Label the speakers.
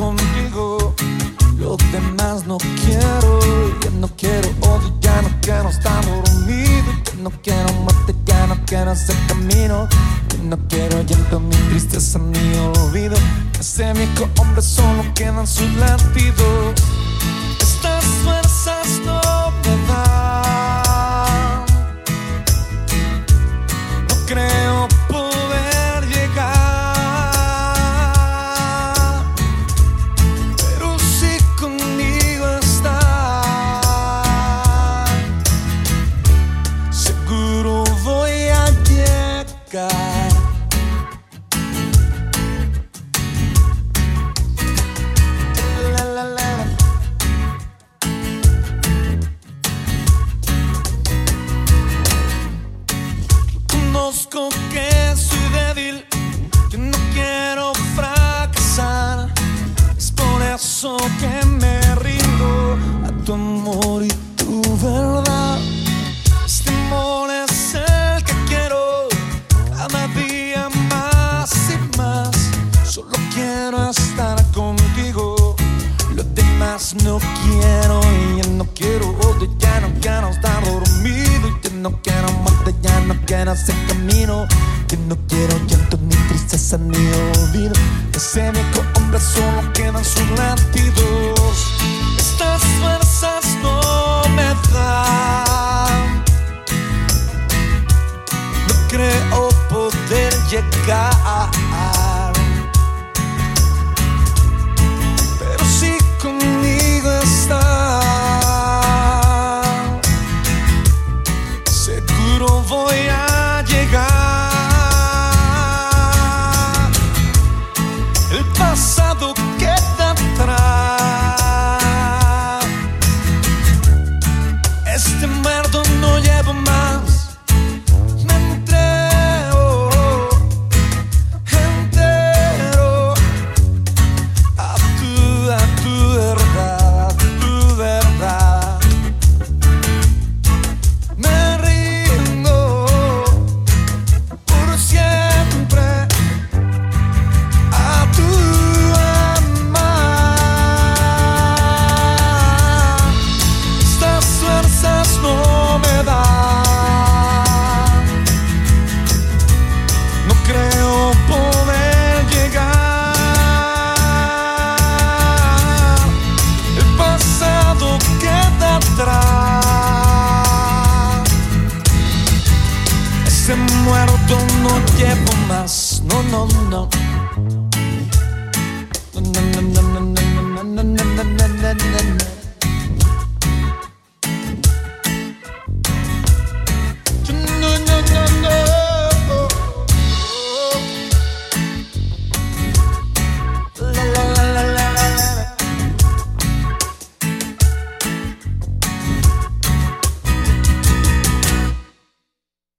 Speaker 1: estar contigo, lo demás no quiero. Ya no quiero odio, ya no quiero estar dormido. Ya no quiero muerte, ya no quiero hacer camino. Ya no quiero llanto, mi tristeza, ni olvido. Ese viejo hombre solo quedan sus latidos. Estas fuerzas no me dan. No creo Conozco que soy débil, que no quiero fracasar. Es por eso que me rindo a tu amor y tu verdad. Este amor es el que quiero cada día más y más. Solo quiero estar contigo. Lo demás no quiero ya no quiero odio, ya no quiero estar dormido. y Ya no quiero muerte, ya no quiero hacer camino. Ya no quiero llanto, ni tristeza, ni olvido. Ese viejo hombre solo quedan sus latidos. Estas fuerzas no me dan. No creo poder llegar Este mar no lleva más. muerto no llevo más. No, no, no. no, no, no